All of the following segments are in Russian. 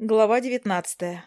Глава девятнадцатая.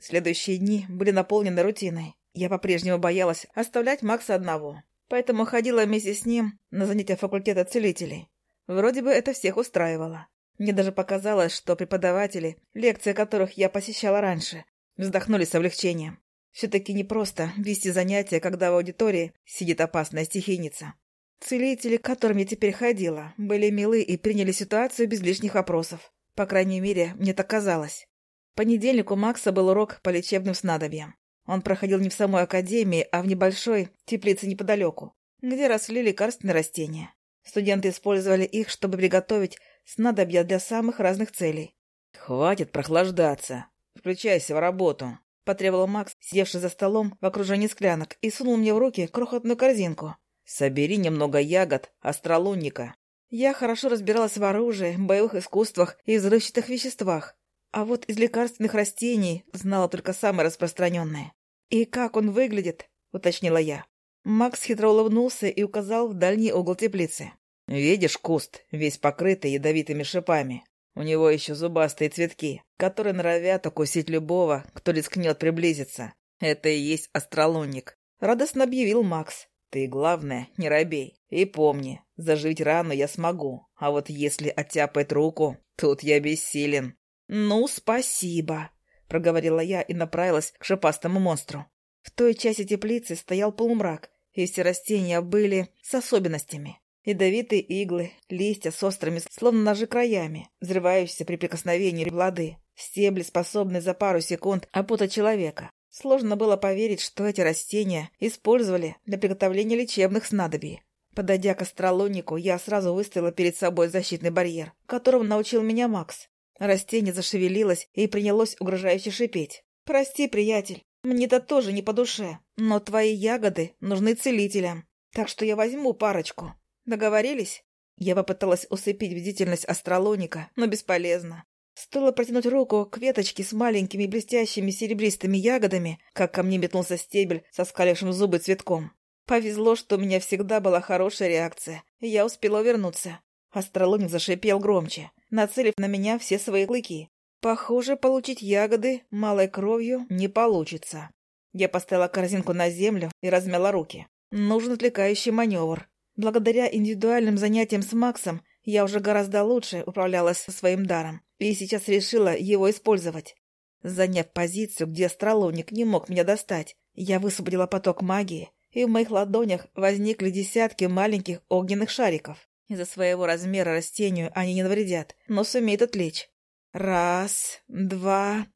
Следующие дни были наполнены рутиной. Я по-прежнему боялась оставлять Макса одного, поэтому ходила вместе с ним на занятия факультета целителей. Вроде бы это всех устраивало. Мне даже показалось, что преподаватели, лекции которых я посещала раньше, вздохнули с облегчением. Все-таки непросто вести занятия, когда в аудитории сидит опасная стихийница. Целители, к которым я теперь ходила, были милы и приняли ситуацию без лишних вопросов. По крайней мере, мне так казалось. В понедельник у Макса был урок по лечебным снадобьям. Он проходил не в самой академии, а в небольшой теплице неподалеку, где росли лекарственные растения. Студенты использовали их, чтобы приготовить снадобья для самых разных целей. «Хватит прохлаждаться. Включайся в работу», — потребовал Макс, сидевший за столом в окружении склянок, и сунул мне в руки крохотную корзинку. «Собери немного ягод, астролунника. Я хорошо разбиралась в оружии, боевых искусствах и взрывчатых веществах, а вот из лекарственных растений знала только самые распространенные. «И как он выглядит?» — уточнила я. Макс хитро улыбнулся и указал в дальний угол теплицы. «Видишь куст, весь покрытый ядовитыми шипами? У него еще зубастые цветки, которые норовят укусить любого, кто рискнет приблизиться. Это и есть астролунник», — радостно объявил Макс. «Ты, главное, не робей. И помни, Заживить рану я смогу, а вот если оттяпает руку, тут я бессилен. «Ну, спасибо», — проговорила я и направилась к шипастому монстру. В той части теплицы стоял полумрак, и все растения были с особенностями. Ядовитые иглы, листья с острыми, словно ножи краями, взрывающиеся при прикосновении воды, стебли, способные за пару секунд опутать человека. Сложно было поверить, что эти растения использовали для приготовления лечебных снадобий. Подойдя к астролонику, я сразу выставила перед собой защитный барьер, которому научил меня Макс. Растение зашевелилось и принялось угрожающе шипеть. «Прости, приятель, мне-то тоже не по душе, но твои ягоды нужны целителям, так что я возьму парочку. Договорились?» Я попыталась усыпить бдительность астролоника, но бесполезно. Стоило протянуть руку к веточке с маленькими блестящими серебристыми ягодами, как ко мне метнулся стебель со скалившим зубы цветком. Повезло, что у меня всегда была хорошая реакция, я успела вернуться. Астрологник зашипел громче, нацелив на меня все свои клыки. Похоже, получить ягоды малой кровью не получится. Я поставила корзинку на землю и размяла руки. Нужен отвлекающий маневр. Благодаря индивидуальным занятиям с Максом я уже гораздо лучше управлялась со своим даром и сейчас решила его использовать. Заняв позицию, где астрологник не мог меня достать, я высвободила поток магии и в моих ладонях возникли десятки маленьких огненных шариков. Из-за своего размера растению они не навредят, но сумеют отвлечь. Раз, два,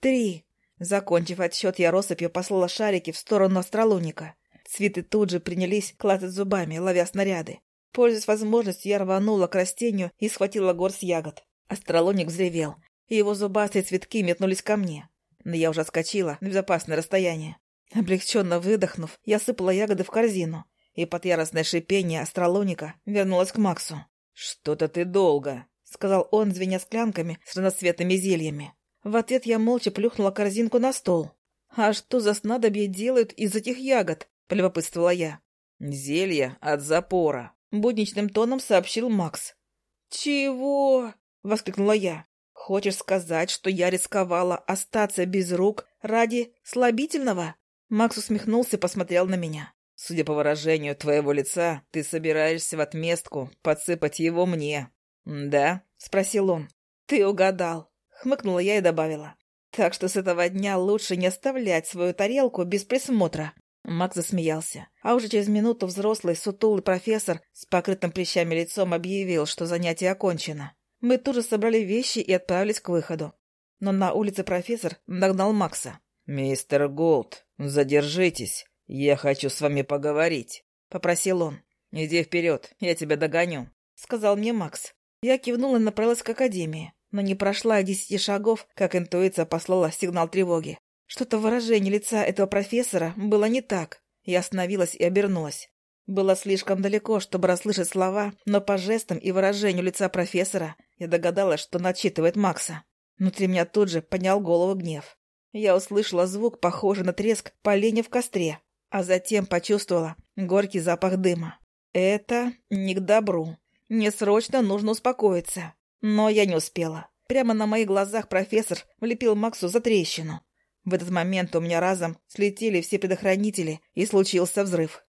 три. Закончив отсчет, я россыпью послала шарики в сторону астролуника. Цветы тут же принялись клацать зубами, ловя снаряды. Пользуясь возможностью, я рванула к растению и схватила горсть ягод. Астролоник взревел, и его зубастые цветки метнулись ко мне. Но я уже отскочила на безопасное расстояние. Облегченно выдохнув, я сыпала ягоды в корзину, и под яростное шипение астролоника вернулась к Максу. «Что-то ты долго», — сказал он, звеня склянками с разноцветными зельями. В ответ я молча плюхнула корзинку на стол. «А что за снадобье делают из этих ягод?» — полюбопытствовала я. «Зелье от запора», — будничным тоном сообщил Макс. «Чего?» — воскликнула я. «Хочешь сказать, что я рисковала остаться без рук ради слабительного?» Макс усмехнулся и посмотрел на меня. «Судя по выражению твоего лица, ты собираешься в отместку подсыпать его мне, да?» — спросил он. «Ты угадал», — хмыкнула я и добавила. «Так что с этого дня лучше не оставлять свою тарелку без присмотра». Макс засмеялся. А уже через минуту взрослый, сутулый профессор с покрытым прыщами лицом объявил, что занятие окончено. Мы тут же собрали вещи и отправились к выходу. Но на улице профессор догнал Макса. «Мистер Голд, задержитесь. Я хочу с вами поговорить», — попросил он. «Иди вперед, я тебя догоню», — сказал мне Макс. Я кивнула и направилась к академии, но не прошла десяти шагов, как интуиция послала сигнал тревоги. Что-то в выражении лица этого профессора было не так. Я остановилась и обернулась. Было слишком далеко, чтобы расслышать слова, но по жестам и выражению лица профессора я догадалась, что начитывает Макса. Внутри меня тут же поднял голову гнев. Я услышала звук, похожий на треск поленья в костре, а затем почувствовала горький запах дыма. Это не к добру. Мне срочно нужно успокоиться. Но я не успела. Прямо на моих глазах профессор влепил Максу за трещину. В этот момент у меня разом слетели все предохранители, и случился взрыв.